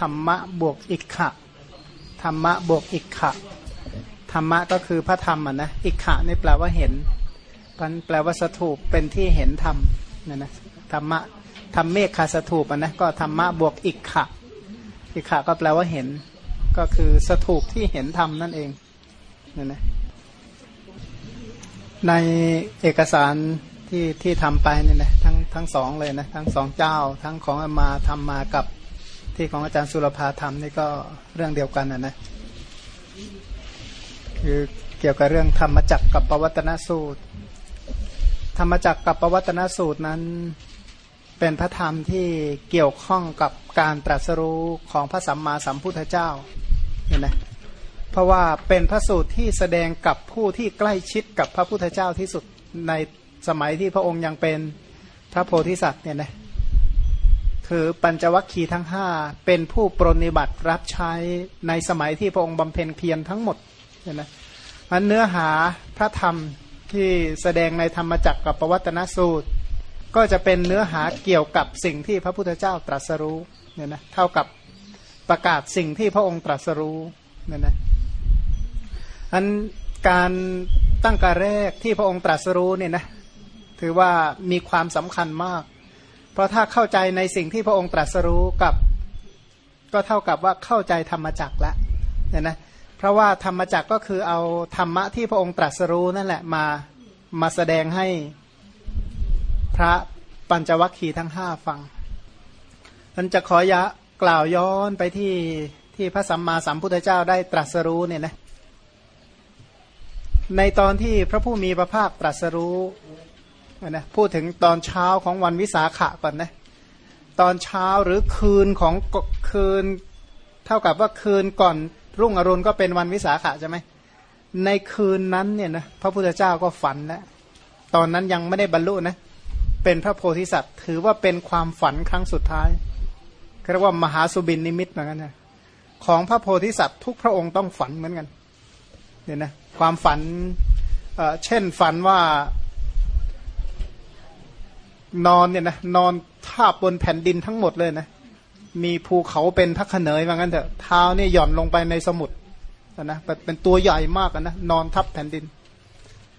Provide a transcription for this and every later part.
ธรรมะบวกอิกขะธรรมะบวกอิกขะธรรมะก็คือพระธรรมอะนะอิกขะนี่แปลว่าเห็นมันแปลว่าสถูปเป็นที่เห็นธรรมนั่นนะธรรมะธรรมเมฆคาสถูปอะนะก็ธรรมะบวกอิกขะอิกขะก็แปลว่าเห็น ก็คือสถูปที่เห็นธรรมนั่นเองนั่นนะในเอกสารที่ที่ทำไปเนี่ยนะทั้งทั้งสองเลยนะทั้งสองเจ้า ทั้งของอามาทำมากับ ที่ของอาจารย์สุรภาทำนี่ก็เรื่องเดียวกันนะนะคือเกี่ยวกับเรื่องธรรมจักกับปวัตนสูตร ธรรมจักกับปวัตนสูตรนั้นเป็นพระธรรมที่เกี่ยวข้องกับการตรัสรู้ของพระสัมมาสัมพุทธเจ้าเห็นไหมเพราะว่าเป็นพระสูตรที่แสดงกับผู้ที่ใกล้ชิดกับพระพุทธเจ้าที่สุดในสมัยที่พระองค์ยังเป็นพระโพธิสัตว์เนี่ยนะ คือปัญจวัคคีย์ทั้งห้าเป็นผู้ปรนิบัติรับใช้ในสมัยที่พระองค์บำเพ็ญเพียรทั้งหมดเนี่ยนะมันเนื้อหาพระธรรมที่แสดงในธรรมจักรกับปวัตนสูตร ก็จะเป็นเนื้อหาเกี่ยวกับสิ่งที่พระพุทธเจ้าตรัสรู้เนี่ยนะเท่ากับประกาศสิ่งที่พระองค์ตรัสรู้เนี่ยนะอันการตั้งการแรกที่พระองค์ตรัสรู้เนี่ยนะถือว่ามีความสำคัญมาก เพราะถ้าเข้าใจในสิ่งที่พระองค์ตรัสรู้กับ ก็เท่ากับว่าเข้าใจธรรมจักแล้วเนี่ยนะเพราะว่าธรรมจักก็คือเอาธรรมะที่พระองค์ตรัสรู้นั่นแหละมามาแสดงให้พระปัญจวัคคีย์ทั้งห้าฟังมันจะขอยะกล่าวย้อนไปที่ที่พระสัมมาสัมพุทธเจ้าได้ตรัสรู้เนี่ยนะในตอนที่พระผู้มีพระภาคตรัสรู้ นะพูดถึงตอนเช้าของวันวิสาขะก่อนนะตอนเช้าหรือคืนของคืน เท่ากับว่าคืนก่อนรุ่งอรุณก็เป็นวันวิสาขะใช่ไหมในคืนนั้นเนี่ยนะพระพุทธเจ้าก็ฝันแล้วตอนนั้นยังไม่ได้บรรลุนะเป็นพระโพธิสัตว์ ถือว่าเป็นความฝันครั้งสุดท้ายเรียกว่ามหาสุบินนิมิตเหมือนกันนะของพระโพธิสัตว์ทุกพระองค์ต้องฝันเหมือนกันเนี่ยนะความฝันเเช่นฝันว่า นอนเนี่ยนะนอนทาบบนแผ่นดินทั้งหมดเลยนะ มีภูเขาเป็นพักเขนยว่างั้นเถอะเท้าเนี่ยหย่อนลงไปในสมุทรนะเป็นตัวใหญ่มากนะนอนทับแผ่นดิน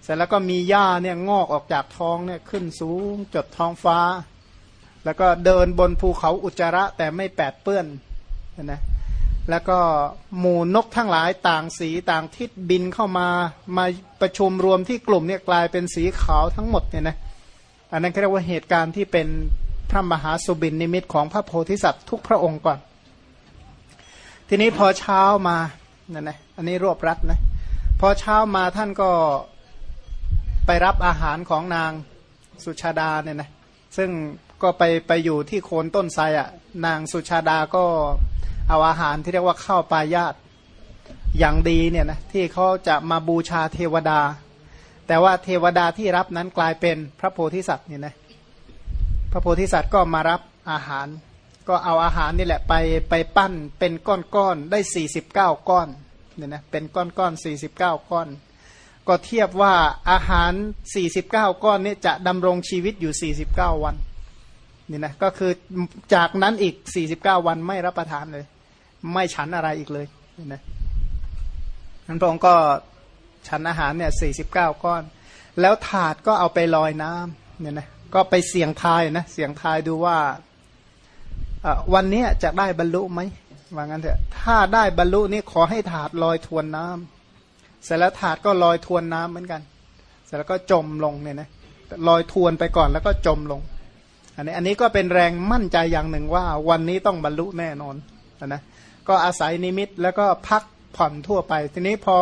เสร็จแล้วก็มีหญ้าเนี่ยงอกออกจากท้องเนี่ยขึ้นสูงจดท้องฟ้า แล้วก็เดินบนภูเขาอุจจาระแต่ไม่แปดเปื้อนนะแล้วก็หมู่นกทั้งหลายต่างสีต่างทิศบินเข้ามามาประชุมรวมที่กลุ่มเนี่ยกลายเป็นสีขาวทั้งหมดเนี่ยนะ อันนั้นเรียกว่าเหตุการณ์ที่เป็นพระมหาสุบินนิมิตของพระโพธิสัตว์ทุกพระองค์ก่อน ทีนี้พอเช้ามานั่นนะอันนี้รวบรัดนะพอเช้ามาท่านก็ไปรับอาหารของนางสุชาดาเนี่ยนะซึ่งก็ไปไปอยู่ที่โคนต้นไทรอะนางสุชาดาก็เอาอาหารที่เรียกว่าข้าวปลายาตอย่างดีเนี่ยนะที่เขาจะมาบูชาเทวดา แต่ว่าเทวดาที่รับนั้นกลายเป็นพระโพธิสัตว์เนี่ยนะพระโพธิสัตว์ก็มารับอาหาร ก็เอาอาหารนี่แหละไปไปปั้นเป็นก้อนๆได้สี่สิบเก้าก้อนเนี่ยนะเป็นก้อนๆสี่สิบเก้าก้อน ก็เทียบว่าอาหารสี่สิบเก้าก้อนนี้จะดำรงชีวิตอยู่สี่สิบเก้าวันนี่นะก็คือจากนั้นอีกสี่สิบเก้าวันไม่รับประทานเลย ไม่ฉันอะไรอีกเลยนี่นะนั้นพระองค์ก็ ฉันอาหารเนี่ยสี่สิบเก้าก้อน แล้วถาดก็เอาไปลอยน้ำเนี่ยนะก็ไปเสี่ยงทายนะเสี่ยงทายดูว่าวันนี้จะได้บรรลุไหมว่างั้นเถอะถ้าได้บรรลุนี่ขอให้ถาดลอยทวนน้ำเสร็จแล้วถาดก็ลอยทวนน้ำเหมือนกัน เสร็จแล้วก็จมลงเนี่ยนะลอยทวนไปก่อนแล้วก็จมลง อันนี้อันนี้ก็เป็นแรงมั่นใจอย่างหนึ่งว่า วันนี้ต้องบรรลุแน่นอนนะก็อาศัยนิมิตแล้วก็พักผ่อนทั่วไป ทีนี้พอ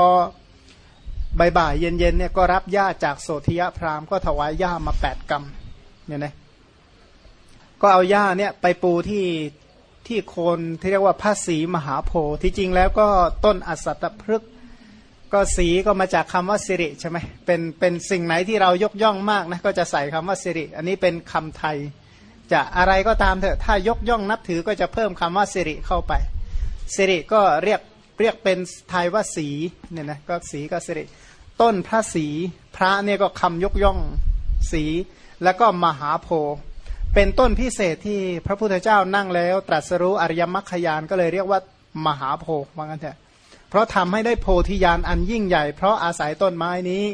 บ่ายๆเย็นๆเนี่ยก็รับญาจากโสธิยพราหมณ์ก็ถวายญามาแปดกรรมเนี่ยนะก็เอาหญ้าเนี่ยไปปูที่ที่โคนที่เรียกว่าพระศรีมหาโพธิ์ที่จริงแล้วก็ต้นอสัตพฤกษ์ก็สีก็มาจากคำว่าสิริใช่ไหมเป็นเป็นสิ่งไหนที่เรายกย่องมากนะก็จะใส่คำว่าสิริ อันนี้เป็นคำไทย จะอะไรก็ตามเถอะถ้ายกย่องนับถือก็จะเพิ่มคำว่าสิริเข้าไปสิริก็เรียก เรียกเป็นไทยว่าสีเนี่ยนะก็สีก็สิริต้นพระสีพระเนี่ยก็คำยกย่องสีแล้วก็มหาโพเป็นต้นพิเศษที่พระพุทธเจ้านั่งแล้ว ตรัสรู้อริยมรรคยานก็เลยเรียกว่ามหาโพว่างั้นเถอะเพราะทำให้ได้โพธิญาณอันยิ่งใหญ่ เพราะอาศัยต้นไม้นี้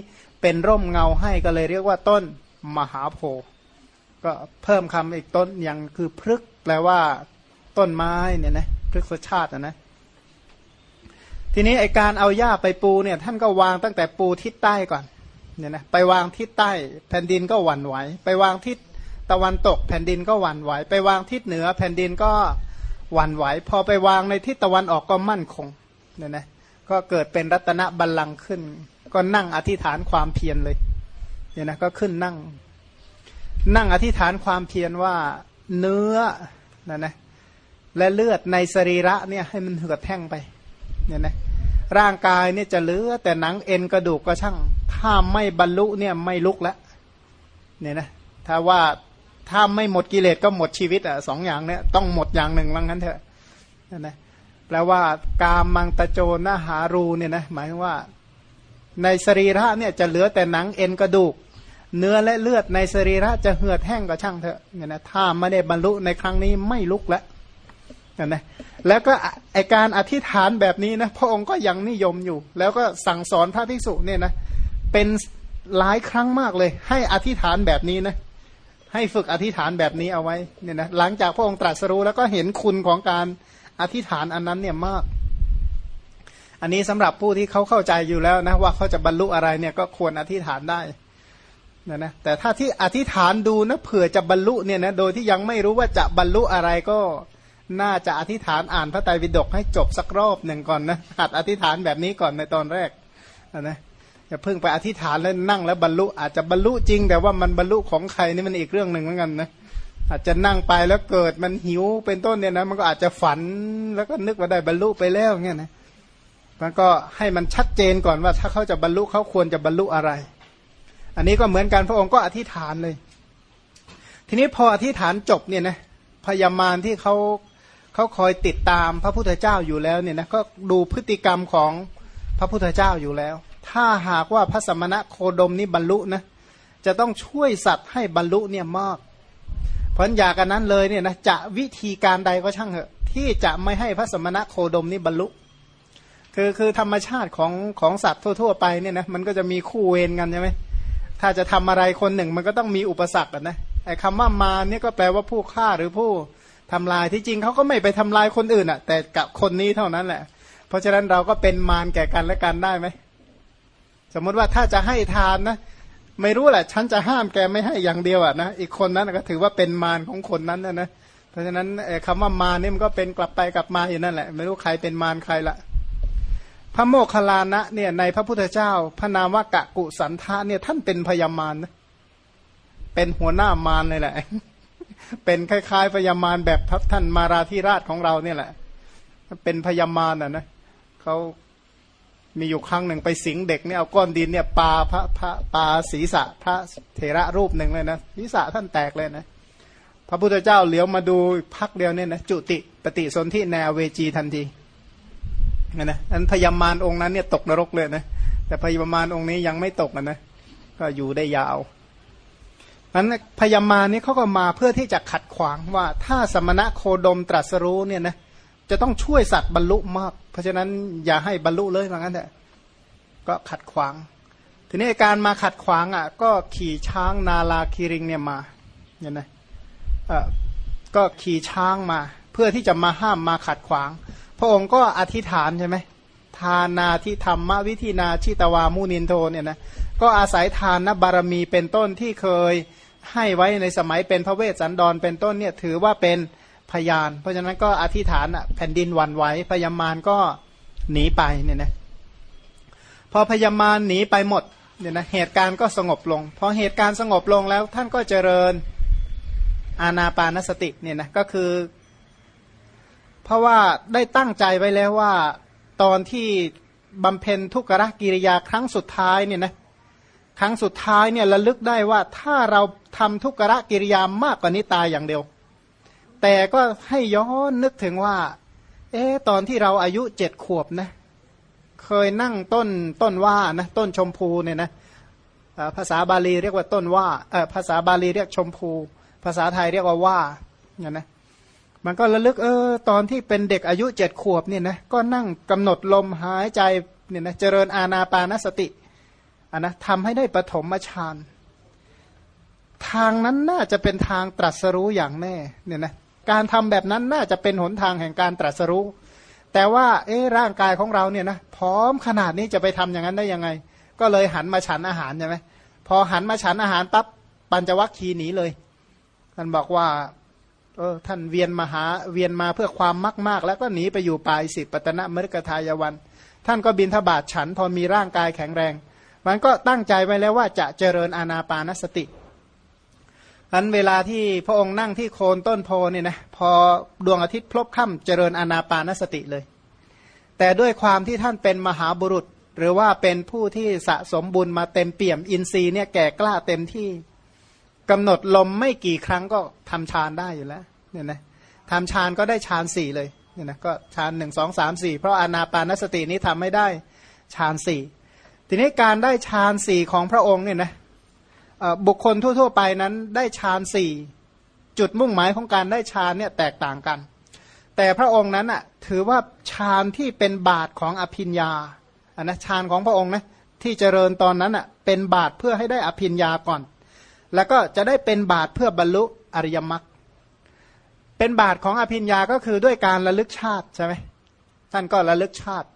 เป็นร่มเงาให้ก็เลยเรียกว่าต้นมหาโพก็เพิ่มคำอีกต้นอย่างคือพฤกแปลว่า ต้นไม้เนี่ยนะพฤกษชาตินะนะ ทีนี้ไอการเอาหญ้าไปปูเนี่ยท่านก็วางตั้งแต่ปูทิศใต้ก่อนเนี่ยนะไปวางทิศใต้ แผ่นดินก็หวั่นไหวไปวางทิศตะวันตก แผ่นดินก็หวั่นไหวไปวางทิศเหนือ แผ่นดินก็หวั่นไหวพอไปวางในทิศตะวันออกก็มั่นคงเนี่ยนะก็เกิดเป็นรัตนบัลลังก์ขึ้น ก็นั่งอธิษฐานความเพียรเลยเนี่ยนะก็ขึ้นนั่ง นั่งอธิษฐานความเพียรว่าเนื้อนะนะและเลือดในสรีระเนี่ยให้มันเหือดแห้งไป เนี่ยนะร่างกายเนี่ยจะเหลือแต่หนังเอ็นกระดูกก็ช่าง ถ้าไม่บรรลุเนี่ยไม่ลุกแล้วเนี่ยนะถ้าว่าถ้าไม่หมดกิเลสก็หมดชีวิตอะสองอย่างเนี่ยต้องหมดอย่างหนึ่งว่างั้นเถอะนะแปลว่ากามังตะโจนหารูเนี่ยนะหมายว่า ในสรีระเนี่ยจะเหลือแต่หนังเอ็นกระดูก เนื้อและเลือดในสรีระจะเหือดแห้งก็ช่างเถอะเนี่ยนะถ้าไม่ได้บรรลุในครั้งนี้ไม่ลุกแล้ว นะนะแล้วก็ไอการอธิษฐานแบบนี้นะพระองค์ก็ยังนิยมอยู่ แล้วก็สั่งสอนพระภิกษุเนี่ยนะเป็นหลายครั้งมากเลย ให้อธิษฐานแบบนี้นะให้ฝึกอธิษฐานแบบนี้เอาไว้เนี่ยนะหลังจากพระองค์ตรัสรู้แล้วก็เห็นคุณของการอธิษฐานอันนั้นเนี่ยมาก อันนี้สำหรับผู้ที่เขาเข้าใจอยู่แล้วนะว่าเขาจะบรรลุอะไรเนี่ยก็ควรอธิษฐานได้นะนะแต่ถ้าที่อธิษฐานดูนะเผื่อจะบรรลุเนี่ยนะโดยที่ยังไม่รู้ว่าจะบรรลุอะไรก็ น่าจะอธิษฐานอ่านพระไตรปิฎกให้จบสักรอบหนึ่งก่อนนะหัดอธิษฐานแบบนี้ก่อนในตอนแรกนะอย่าเพิ่งไปอธิษฐานแล้วนั่งแล้วบรรลุอาจจะบรรลุจริง แต่ว่ามันบรรลุของใครนี่มันอีกเรื่องหนึ่งเหมือนกันนะอาจจะนั่งไปแล้วเกิดมันหิวเป็นต้นเนี่ยนะมันก็อาจจะฝันแล้วก็นึกว่าได้บรรลุไปแล้วเงี้ยนะมันก็ให้มันชัดเจนก่อนว่า ถ้าเขาจะบรรลุเขาควรจะบรรลุอะไร อันนี้ก็เหมือนกันพระองค์ก็อธิษฐานเลย ทีนี้พออธิษฐานจบเนี่ยนะพยามารที่เขา เขาคอยติดตามพระพุทธเจ้าอยู่แล้วเนี่ยนะก็ดูพฤติกรรมของพระพุทธเจ้าอยู่แล้ว ถ้าหากว่าพระสมณะโคดมนี้บรรลุนะจะต้องช่วยสัตว์ให้บรรลุเนี่ยมากเพราะอยากันนั้นเลยเนี่ยนะจะวิธีการใดก็ช่างเถอะ ที่จะไม่ให้พระสมณะโคดมนี้บรรลุ คือคือธรรมชาติของของสัตว์ทั่ว ๆ ไปเนี่ยนะมันก็จะมีคู่เวรกันใช่ไหมถ้าจะทำอะไรคนหนึ่งมันก็ต้องมีอุปสรรคนะไอ้คำว่ามาเนี่ยก็แปลว่าผู้ฆ่าหรือผู้ ทำลายที่จริงเขาก็ไม่ไปทำลายคนอื่นอะ่ะ แต่กับคนนี้เท่านั้นแหละ เพราะฉะนั้นเราก็เป็นมารแก่กันและกันได้ไหมสมมติว่าถ้าจะให้ทานนะไม่รู้แหละ ฉันจะห้ามแกไม่ให้อย่างเดียวอะนะอีกคนนั้นก็ถือว่าเป็นมารของคนนั้นนะนะเพราะฉะนั้นคำว่ามารนี่มันก็เป็นกลับไปกลับมาอยู่นั่นแหละ ไม่รู้ใครเป็นมารใครละพระโมคคัลลานะเนี่ยในพระพุทธเจ้า พระนามว่ากะกุสันทะเนี่ยท่านเป็นพยามารนะเป็นหัวหน้ามารเลยแหละ เป็นคล้ายๆพยามารแบบท่านมาราธิราชของเราเนี่ยแหละ เป็นพยามารอะนะเขามีอยู่ครั้งหนึ่งไปสิงเด็กเนี่ยเอาก้อนดินเนี่ยปาพระพระปาศีรษะพระเถระรูปหนึ่งเลยนะศีรษะท่านแตกเลยนะพระพุทธเจ้าเหลียวมาดูพักเดียวเนี่ยนะจุติปฏิสนธิแนวเวจีทันทีนะนะอันพยามารองค์นั้นเนี่ยตกนรกเลยนะแต่พยามารองค์นี้ยังไม่ตกนะนะก็อยู่ได้ยาว นั้นพยามานี้เขาก็มาเพื่อที่จะขัดขวางว่าถ้าสมณะโคดมตรัสรู้เนี่ยนะจะต้องช่วยสัตว์บรรลุมาก เพราะฉะนั้นอย่าให้บรรลุเลยว่างั้นแหละก็ขัดขวาง ทีนี้การมาขัดขวางอะ ก็ขี่ช้างนาลาคีริงเนี่ยมาเห็นไหมเออก็ขี่ช้างมา เพื่อที่จะมาห้ามมาขัดขวาง พระองค์ก็อธิษฐานใช่ไหมทานาที่ธรรมวิธีนาชิตวามุนินโทเนี่ยนะก็อาศัยทานนบารมีเป็นต้นที่เคย ให้ไว้ในสมัยเป็นพระเวสสันดรเป็นต้นเนี่ยถือว่าเป็นพยาน เพราะฉะนั้นก็อธิษฐานแผ่นดินวันไหวพยามารก็หนีไปเนี่ยนะพอพยามารหนีไปหมดเนี่ยนะเหตุการณ์ก็สงบลง พอเหตุการณ์สงบลงแล้วท่านก็เจริญอาณาปานสติเนี่ยนะก็คือ เพราะว่าได้ตั้งใจไว้แล้วว่าตอนที่บำเพ็ญทุกรกิริยาครั้งสุดท้ายเนี่ยนะ ครั้งสุดท้ายเนี่ยระลึกได้ว่าถ้าเราทำทุกรกิริยามากกว่านี้ตายอย่างเดียว แต่ก็ให้ย้อนนึกถึงว่า เอ๊ตอนที่เราอายุเจ็ดขวบนะ เคยนั่งต้นต้นว่านะต้นชมพูเนี่ยนะภาษาบาลีเรียกว่าต้นว่าภาษาบาลีเรียกชมพู ภาษาไทยเรียกว่าว่าเนี่ยนะมันก็ระลึกเออตอนที่เป็นเด็กอายุเจ็ดขวบเนี่ยนะก็นั่งกำหนดลมหายใจเนี่ยนะเจริญอาณาปานสติ นนะทำให้ได้ปฐมฌานทางนั้นน่าจะเป็นทางตรัสรู้อย่างแน่เนี่ยนะการทำแบบนั้นน่าจะเป็นหนทางแห่งการตรัสรู้ แต่ว่าเอ๊ร่างกายของเราเนี่ยนะพร้อมขนาดนี้จะไปทำอย่างนั้นได้ยังไง ก็เลยหันมาฉันอาหารใช่ไหมพอหันมาฉันอาหารปั๊บปัญจวัคคีย์หนีเลยท่านบอกว่าเออท่านเวียนมาหาเวียนมาเพื่อความมากมากแล้วก็หนีไปอยู่ปลายสิปตนะมฤกทายวัน ท่านก็บินทบาทฉัน พอมีร่างกายแข็งแรง มันก็ตั้งใจไว้แล้วว่าจะเจริญอาณาปานสติอันเวลาที่พระองค์นั่งที่โคนต้นโพเนี่ยนะพอดวงอาทิตย์พลบค่ำเจริญอาณาปานสติเลย แต่ด้วยความที่ท่านเป็นมหาบุรุษ หรือว่าเป็นผู้ที่สะสมบุญมาเต็มเปี่ยมอินทรีย์เนี่ยแก่กล้าเต็มที่กำหนดลมไม่กี่ครั้งก็ทำฌานได้อยู่แล้วเนี่ยนะทำฌานก็ได้ฌานสี่เลยเนี่ยนะก็ฌานหนึ่งสองสามสี่เพราะอานาปานสตินี้ทำไม่ได้ฌานสี่ ทีนี้การได้ฌานสี่ของพระองค์เนี่ยนะบุคคลทั่ว ๆ ไปนั้นได้ฌานสี่จุดมุ่งหมายของการได้ฌานเนี่ยแตกต่างกัน แต่พระองค์นั้นอะถือว่าฌานที่เป็นบาทของอภิญญาอันนะฌานของพระองค์นะที่เจริญตอนนั้นอะเป็นบาทเพื่อให้ได้อภิญญาก่อน แล้วก็จะได้เป็นบาทเพื่อบรรลุอริยมรรคเป็นบาทของอภิญญาก็คือด้วยการระลึกชาติใช่ไหมท่านก็ระลึกชาติ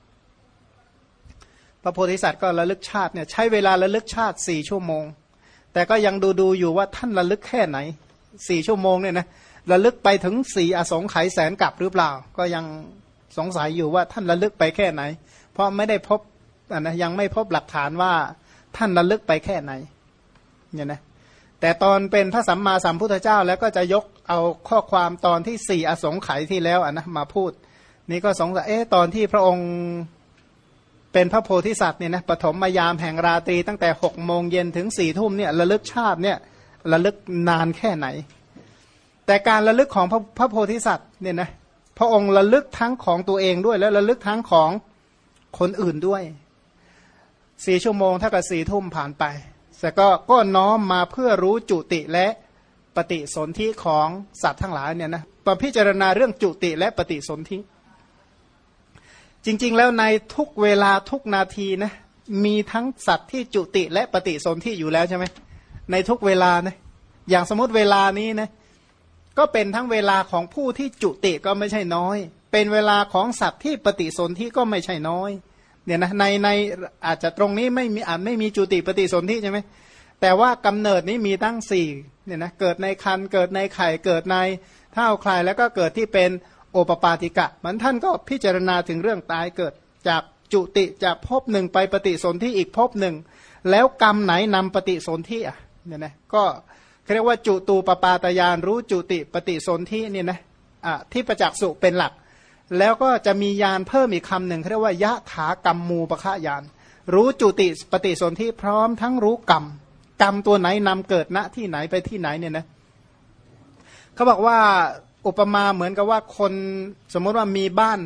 พระโพธิสัตว์ก็ระลึกชาติเนี่ยใช้เวลาระลึกชาติสี่ชั่วโมง แต่ก็ยังดูดูอยู่ว่าท่านระลึกแค่ไหนสี่ชั่วโมงเนี่ยนะระลึกไปถึงสี่อสงไขยแสนกับหรือเปล่า ก็ยังสงสัยอยู่ว่าท่านระลึกไปแค่ไหน เพราะไม่ได้พบนะยังไม่พบหลักฐานว่าท่านระลึกไปแค่ไหนเนี่ยนะแต่ตอนเป็นพระสัมมาสัมพุทธเจ้าแล้วก็จะยกเอาข้อความตอนที่สี่อสงไขยที่แล้วอะนะมาพูด นี่ก็สงสัยเอ๊ะตอนที่พระองค์ เป็นพระโพธิสัตว์เนี่ยนะปฐมมายามแห่งราตรีตั้งแต่หกโมงเย็นถึงสี่ทุ่มเนี่ยระลึกชาติเนี่ยระลึกนานแค่ไหน แต่การระลึกของพระพระโพธิสัตว์เนี่ยนะพระองค์ระลึกทั้งของตัวเองด้วย แล้วระลึกทั้งของคนอื่นด้วยสี่ชั่วโมงเท่ากับสี่ทุ่มผ่านไปแต่ก็ก็น้อมมาเพื่อรู้จุติและปฏิสนธิของสัตว์ทั้งหลายเนี่ยนะมาพิจารณาเรื่องจุติและปฏิสนธิ จริง ๆ แล้วในทุกเวลาทุกนาทีนะมีทั้งสัตว์ที่จุติและปฏิสนธิอยู่แล้วใช่ไหมในทุกเวลานะอย่างสมมติเวลานี้นะก็เป็นทั้งเวลาของผู้ที่จุติก็ไม่ใช่น้อย เป็นเวลาของสัตว์ที่ปฏิสนธิก็ไม่ใช่น้อยเนี่ยนะในในอาจจะตรงนี้ไม่มีอาจไม่มีจุติปฏิสนธิใช่ไหมแต่ว่ากำเนิดนี้มีตั้งสี่เนี่ยนะเกิดในคันเกิดในไข่เกิดในเท่าคลายแล้วก็เกิดที่เป็น โอปปาติกะ มันท่านก็พิจารณาถึงเรื่องตายเกิด จากจุติจากภพหนึ่งไปปฏิสนธิอีกภพหนึ่ง แล้วกรรมไหนนำปฏิสนธิอะเนี่ยนะก็เรียกว่าจุตูปปาตยานรู้จุติปฏิสนธิเนี่ยนะอะที่ประจักษ์สุเป็นหลัก แล้วก็จะมียานเพิ่มอีกคำหนึ่งเรียกว่ายะถากรรมมูปะฆะยาน รู้จุติปฏิสนธิพร้อมทั้งรู้กรรมกรรมตัวไหนนำเกิดณที่ไหนไปที่ไหนเนี่ยนะเขาบอกว่า อุปมาเหมือนกับว่าคนสมมติว่ามีบ้าน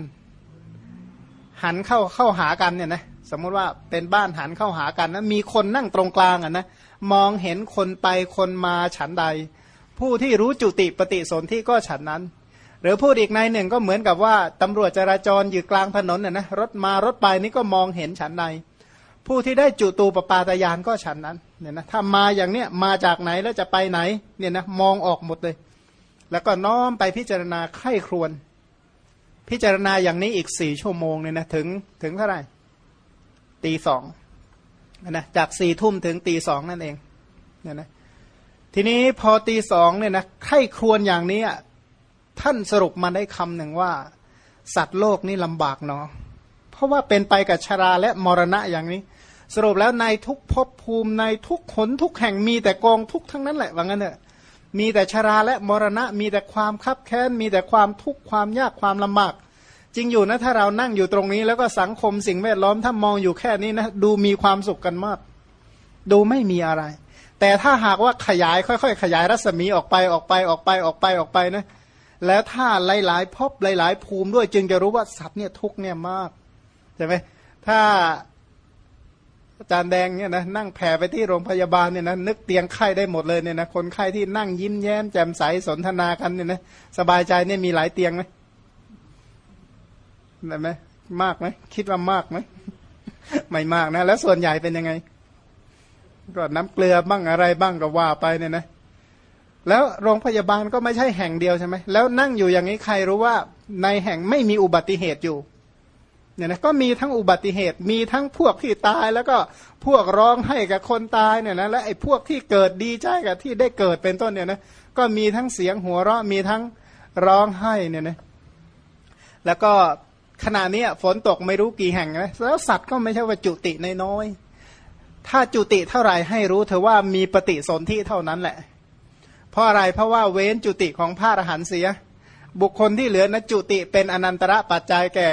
หันเข้าเข้าหากันเนี่ยนะสมมติว่าเป็นบ้านหันเข้าหากันนะมีคนนั่งตรงกลางอะนะมองเห็นคนไปคนมาฉันใด ผู้ที่รู้จุติปฏิสนธิก็ฉันนั้น หรือพูดอีกในหนึ่งก็เหมือนกับว่าตำรวจจราจรอยู่กลางถนนน่ะนะรถมารถไปนี่ก็มองเห็นฉันใด ผู้ที่ได้จุตูปปาตยานก็ฉันนั้นเนี่ยนะถ้ามาอย่างเนี้ยมาจากไหนแล้วจะไปไหนเนี่ยนะมองออกหมดเลย แล้วก็น้อมไปพิจารณาไข้ครวน พิจารณาอย่างนี้อีกสี่ชั่วโมงเนี่ยนะถึงถึงเท่าไหร่ตีสองนะจากสี่ทุ่มถึงตีสองนั่นเองเนี่ยนะทีนี้พอตีสองเนี่ยนะไข้ครวนอย่างนี้ท่านสรุปมาได้คำหนึ่งว่า สัตว์โลกนี่ลำบากเนาะเพราะว่าเป็นไปกับชราและมรณะอย่างนี้ สรุปแล้วในทุกภพภูมิในทุกขนทุกแห่งมีแต่กองทุกทั้งนั้นแหละว่างั้นเถอะ มีแต่ชราและมรณะ มีแต่ความคับแค้น มีแต่ความทุกข์ความยากความลำบาก จริงอยู่นะถ้าเรานั่งอยู่ตรงนี้ แล้วก็สังคมสิ่งแวดล้อมถ้ามองอยู่แค่นี้นะดูมีความสุขกันมาก ดูไม่มีอะไร แต่ถ้าหากว่าขยายค่อยๆ ขยายรัศมีออกไปออกไปออกไปออกไปออกไปนะแล้วถ้าหลายๆพบหลาย ๆ ภูมิด้วยจึงจะรู้ว่าสัตว์เนี่ยทุกเนี่ยมากใช่ไหมถ้า อาจารย์แดงเนี่ยนะนั่งแผ่ไปที่โรงพยาบาลเนี่ยนะนึกเตียงไข้ได้หมดเลยเนี่ยนะคนไข้ที่นั่งยิ้มแย้มแจ่มใสสนทนากันเนี่ยนะสบายใจเนี่ยมีหลายเตียงไหมได้ไหมมากไหมคิดว่ามากไหมไม่มากนะ แล้วส่วนใหญ่เป็นยังไง ก็น้ำเกลือบ้างอะไรบ้างก็ว่าไปเนี่ยนะ แล้วโรงพยาบาลก็ไม่ใช่แห่งเดียวใช่ไหมแล้วนั่งอยู่อย่างนี้ใครรู้ว่าในแห่งไม่มีอุบัติเหตุอยู่ เนี่ยนะก็มีทั้งอุบัติเหตุ มีทั้งพวกที่ตาย แล้วก็พวกร้องให้กับคนตายเนี่ยนะและไอ้พวกที่เกิดดีใจกับที่ได้เกิดเป็นต้นเนี่ยนะก็มีทั้งเสียงหัวเราะมีทั้งร้องให้เนี่ยนะแล้วก็ขณะนี้ฝนตกไม่รู้กี่แห่งนะแล้วสัตว์ก็ไม่ใช่ว่าจุติในน้อย ถ้าจุติเท่าไหร่ให้รู้เธอว่ามีปฏิสนธิเท่านั้นแหละ เพราะอะไรเพราะว่าเว้นจุติของพระอรหันต์เสีย บุคคลที่เหลือนะจุติเป็นอนันตระปัจจัยแก่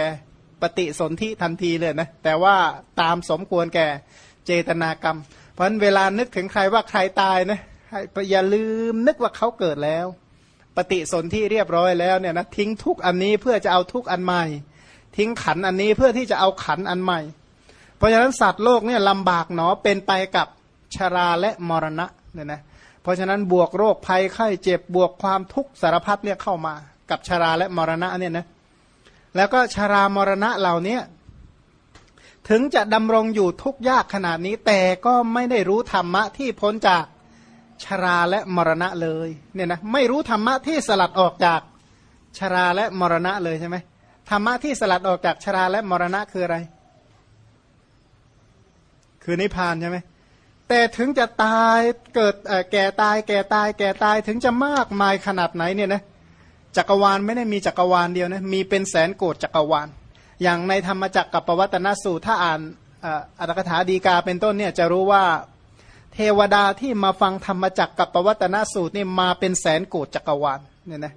ปฏิสนธิทันทีเลยนะ แต่ว่าตามสมควรแก่เจตนากรรม เพราะฉะนั้นเวลานึกถึงใครว่าใครตายนะอย่าลืมนึกว่าเขาเกิดแล้ว ปฏิสนธิเรียบร้อยแล้วเนี่ยนะทิ้งทุกอันนี้เพื่อจะเอาทุกอันใหม่ ทิ้งขันอันนี้เพื่อที่จะเอาขันอันใหม่ เพราะฉะนั้นสัตว์โลกเนี่ยลำบากหนอเป็นไปกับชาราและมรณะเนี่ยนะเพราะฉะนั้นบวกโรคภัยไข้เจ็บบวกความทุกข์สารพัดเนี่ยเข้ามา กับชาราและมรณะเนี่ยนะ แล้วก็ชารามรณะเหล่านี้ถึงจะดำรงอยู่ทุกยากขนาดนี้ แต่ก็ไม่ได้รู้ธรรมะที่พ้นจากชาราและมรณะเลยเนี่ยนะไม่รู้ธรรมะที่สลัดออกจากชาราและมรณะเลยใช่ไหมธรรมะที่สลัดออกจากชาราและมรณะคืออะไร คือนิพพานใช่ไหมแต่ถึงจะตายเกิดแก่ตาย แก่ตาย แก่ตายถึงจะมากมายขนาดไหนเนี่ยนะ จักรวาลไม่ได้มีจักรวาลเดียวนะมีเป็นแสนโกดจักรวาล อย่างในธรรมจักรกับปวัตนสูตรถ้าอ่านอัตถกถาดีกาเป็นต้นเนี่ยจะรู้ว่าเทวดาที่มาฟังธรรมจักรกับปวัตนสูตรนี่มาเป็นแสนโกดจักรวาลเนี่ยนะ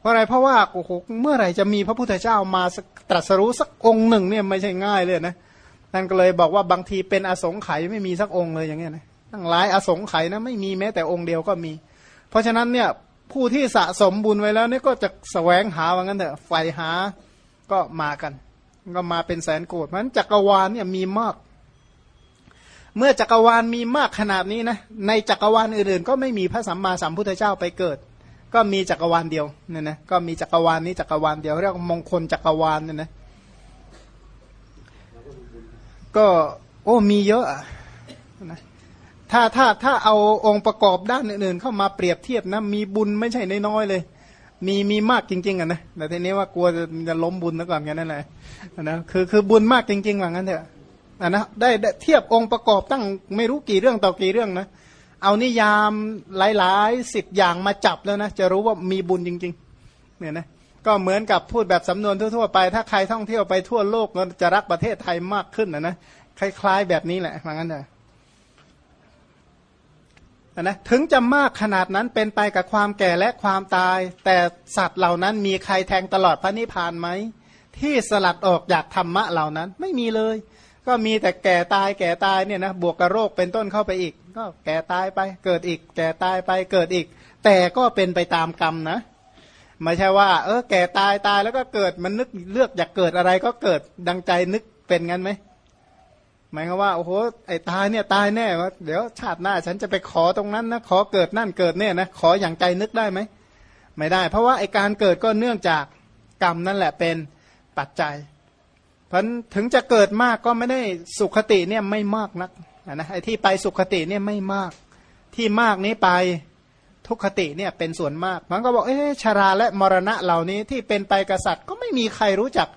เพราะอะไรเพราะว่าโอ้โหเมื่อไหร่จะมีพระพุทธเจ้ามาตรัสรู้สักองค์หนึ่งเนี่ยไม่ใช่ง่ายเลยนะนั่นก็เลยบอกว่าบางทีเป็นอสงไขยไม่มีสักองค์เลยอย่างเงี้ยนะทั้งหลายอสงไขยนะไม่มีแม้แต่องค์เดียวก็มี เพราะฉะนั้นเนี่ย ผู้ที่สะสมบุญไว้แล้วนี่ก็จะแสวงหาว่างั้นเถอะไฟหาก็มากัน ก็มาเป็นแสนโกดเพราะฉะนั้นจักรวาลเนี่ยมีมาก เมื่อจักรวาลมีมากขนาดนี้นะในจักรวาลอื่นๆ ก็ไม่มีพระสัมมาสัมพุทธเจ้าไปเกิด ก็มีจักรวาลเดียวเนี่ยนะก็มีจักรวาลนี้จักรวาลเดียวเรียกมงคลจักรวาลเนี่ยนะก็โอ้มีเยอะนะ ถ้าถ้าถ้าเอาองค์ประกอบด้านอื่นๆเข้ามาเปรียบเทียบนะมีบุญไม่ใช่น้อยๆเลย มีมีมากจริง ๆอะนะแต่ทีนี้ว่ากลัวจะจะล้มบุญซะก่อนกันนั่นแหละนะคือคือบุญมากจริงๆว่างั้นเถอะนะได้เทียบองค์ประกอบตั้งไม่รู้กี่เรื่องต่อกี่เรื่องนะเอานิยามหลายๆสิบอย่างมาจับแล้วนะจะรู้ว่ามีบุญจริง ๆ เนี่ยนะก็เหมือนกับพูดแบบสำนวนทั่วๆไป ถ้าใครท่องเที่ยวไปทั่วโลกก็จะรักประเทศไทยมากขึ้นนะนะคล้าย ๆ แบบนี้แหละว่างั้นเถอะ นะถึงจะมากขนาดนั้นเป็นไปกับความแก่และความตาย แต่สัตว์เหล่านั้นมีใครแทงตลอดพระนิพพานไหม ที่สลัดออกจากธรรมะเหล่านั้นไม่มีเลย ก็มีแต่แก่ตายแก่ตายเนี่ยนะบวกกับโรคเป็นต้นเข้าไปอีก ก็แก่ตายไปเกิดอีก แก่ตายไปเกิดอีก แต่ก็เป็นไปตามกรรมนะไม่ใช่ว่า เออแก่ตายตายแล้วก็เกิดมันนึกเลือกอยากเกิดอะไรก็เกิดดังใจนึกเป็นงั้นไหม หมายความว่าโอ้โหไอ้ตายเนี่ยตายแน่ว่าเดี๋ยวชาติหน้าฉันจะไปขอตรงนั้นนะขอเกิดนั่นเกิดเนี่ยนะขออย่างใจนึกได้ไหมไม่ได้ เพราะว่าไอ้การเกิดก็เนื่องจากกรรมนั่นแหละเป็นปัจจัย เพราะถึงจะเกิดมากก็ไม่ได้สุขติเนี่ยไม่มากนักนะไอ้ที่ไปสุขติเนี่ยไม่มาก ที่มากนี้ไปทุกขติเนี่ยเป็นส่วนมาก มันก็บอกเอ๊ชาราและมรณะเหล่านี้ที่เป็นไปกษัตริย์ก็ไม่มีใครรู้จัก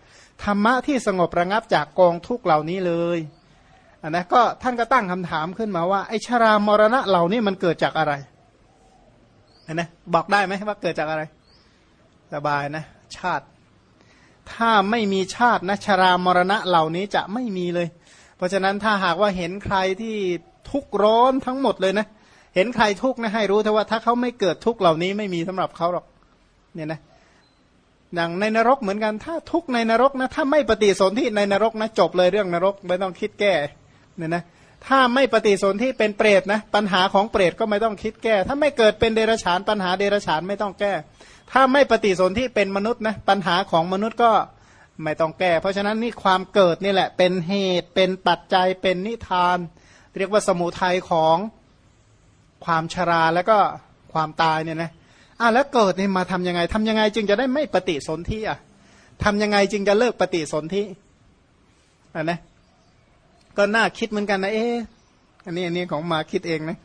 ธรรมะที่สงบระงับจากกองทุกเหล่านี้เลย นนะก็ท่านก็ตั้งคำถามขึ้นมาว่าไอ้ชรามรณะเหล่านี้มันเกิดจากอะไรอันนะบอกได้ไหมว่าเกิดจากอะไร สบายนะ ชาติ ถ้าไม่มีชาตินะชรามรณะเหล่านี้จะไม่มีเลย เพราะฉะนั้นถ้าหากว่าเห็นใครที่ทุกข์ร้อนทั้งหมดเลยนะเห็นใครทุกข์นะให้รู้เถอะว่าถ้าเขาไม่เกิดทุกข์เหล่านี้ไม่มีสำหรับเขาหรอกเนี่ยนะอย่างในนรกเหมือนกันถ้าทุกในนรกนะถ้าไม่ปฏิสนธิในนรกนะจบเลยเรื่องนรก ไม่ต้องคิดแก้ เนี่ยนะถ้าไม่ปฏิสนธิเป็นเปรตนะปัญหาของเปรตก็ไม่ต้องคิดแก้ ถ้าไม่เกิดเป็นเดรัจฉานปัญหาเดรัจฉานไม่ต้องแก้ ถ้าไม่ปฏิสนธิเป็นมนุษย์นะปัญหาของมนุษย์ก็ไม่ต้องแก้ เพราะฉะนั้นนี่ความเกิดนี่แหละ เป็นเหตุเป็นปัจจัยเป็นนิทาน เรียกว่าสมุทัยของความชราแล้วก็ความตายเนี่ยนะอะแล้วเกิดนี่มาทํำยังไงทำยังไงจึงจะได้ไม่ปฏิสนธิอะทำยังไงจึงจะเลิกปฏิสนธิอะนะ ก็น่าคิดเหมือนกันนะเอ๊ะอันนี้อันนี้ของมาคิดเองนะ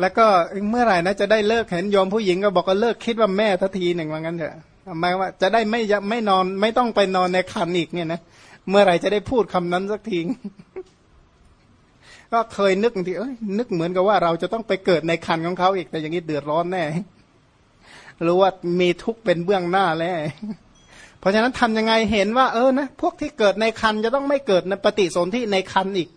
แล้วก็เมื่อไหร่นะจะได้เลิกเห็นโยมผู้หญิงก็บอกก็เลิกคิดว่าแม่ทัทีหนึ่งว่างั้นเถอะหมายว่าจะได้ไม่ไม่นอนไม่ต้องไปนอนในคันอีกเนี่ยนะเมื่อไหร่จะได้พูดคำนั้นสักทีก็เคยนึกทีเอ้ยนึกเหมือนกับว่าเราจะต้องไปเกิดในคันของเขาอีกแต่อย่างนี้เดือดร้อนแน่รู้ว่ามีทุกข์เป็นเบื้องหน้าแล้ว เพราะฉะนั้นทำยังไงเห็นว่าเออนะพวกที่เกิดในคันจะต้องไม่เกิดในปฏิสนธิในคันอีก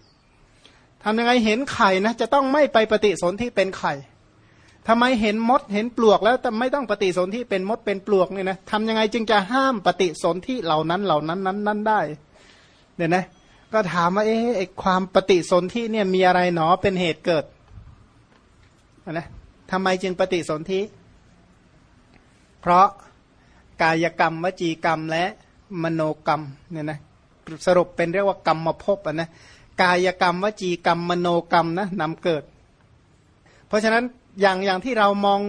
ทำยังไงเห็นไข่นะจะต้องไม่ไปปฏิสนธิเป็นไข่ทำไมเห็นมดเห็นปลวกแล้วแต่ไม่ต้องปฏิสนธิเป็นมดเป็นปลวกเนี่ยนะทำยังไงจึงจะห้ามปฏิสนธิเหล่านั้นเหล่านั้นนั้นนั้นได้เนี่ยนะก็ถามว่าเอ๊ะความปฏิสนธิเนี่ยมีอะไรหนอเป็นเหตุเกิดนะทำไมจึงปฏิสนธิ เพราะ กายกรรม วจีกรรมและมโนกรรมเนี่ยนะสรุปเป็นเรียกว่ากรรมมาพบนะกายกรรม วจีกรรมมโนกรรมนะนำเกิด เพราะฉะนั้นอย่างอย่างที่เรามอง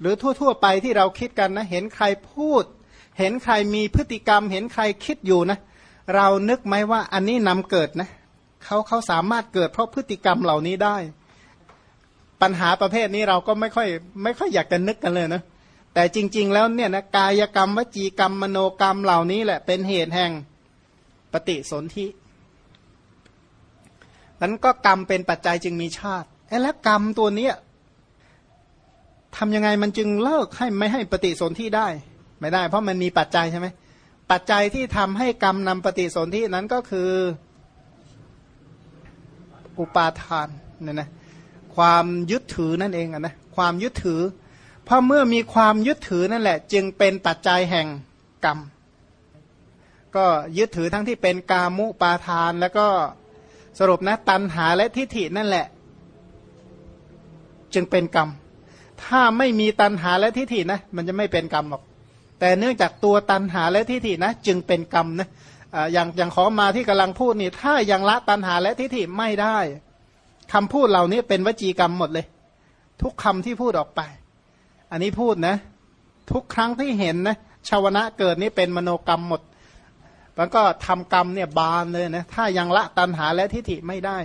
หรือทั่ว ๆ ไปที่เราคิดกันนะเห็นใครพูด เห็นใครมีพฤติกรรม เห็นใครคิดอยู่นะเรานึกไหมว่าอันนี้นำเกิดนะเขาเขาสามารถเกิดเพราะพฤติกรรมเหล่านี้ได้ ปัญหาประเภทนี้เราก็ไม่ค่อย ไม่ค่อยอยากจะนึกกันเลยนะ แต่จริง ๆ แล้วเนี่ยนะกายกรรมวจีกรรมมโนกรรมเหล่านี้แหละเป็นเหตุแห่งปฏิสนธินั้นก็กรรมเป็นปัจจัยจึงมีชาติแล้วกรรมตัวเนี้ยทำยังไงมันจึงเลิกให้ไม่ให้ปฏิสนธิได้ ไม่ได้ เพราะมันมีปัจจัยใช่ไหมปัจจัยที่ทำให้กรรมนำปฏิสนธินั้นก็คืออุปาทานเนี่ยนะความยึดถือนั่นเองนะความยึดถือ เพราะเมื่อมีความยึดถือนั่นแหละ จึงเป็นปัจจัยแห่งกรรม ก็ยึดถือทั้งที่เป็นกามุปาทานแล้วก็สรุปนะตันหาและทิฏฐินั่นแหละ จึงเป็นกรรม ถ้าไม่มีตันหาและทิฏฐินะ มันจะไม่เป็นกรรมหรอก แต่เนื่องจากตัวตันหาและทิฏฐินะ จึงเป็นกรรมนะอย่างอย่างขอมาที่กำลังพูดนี่ ถ้ายังละตันหาและทิฏฐิไม่ได้คำพูดเหล่านี้เป็นวจีกรรมหมดเลย ทุกคำที่พูดออกไป อันนี้พูดนะ ทุกครั้งที่เห็นนะชาวนะเกิดนี่เป็นมโนกรรมหมดมันก็ทำกรรมเนี่ยบานเลยนะ ถ้ายังละตันหาและทิฏฐิไม่ได้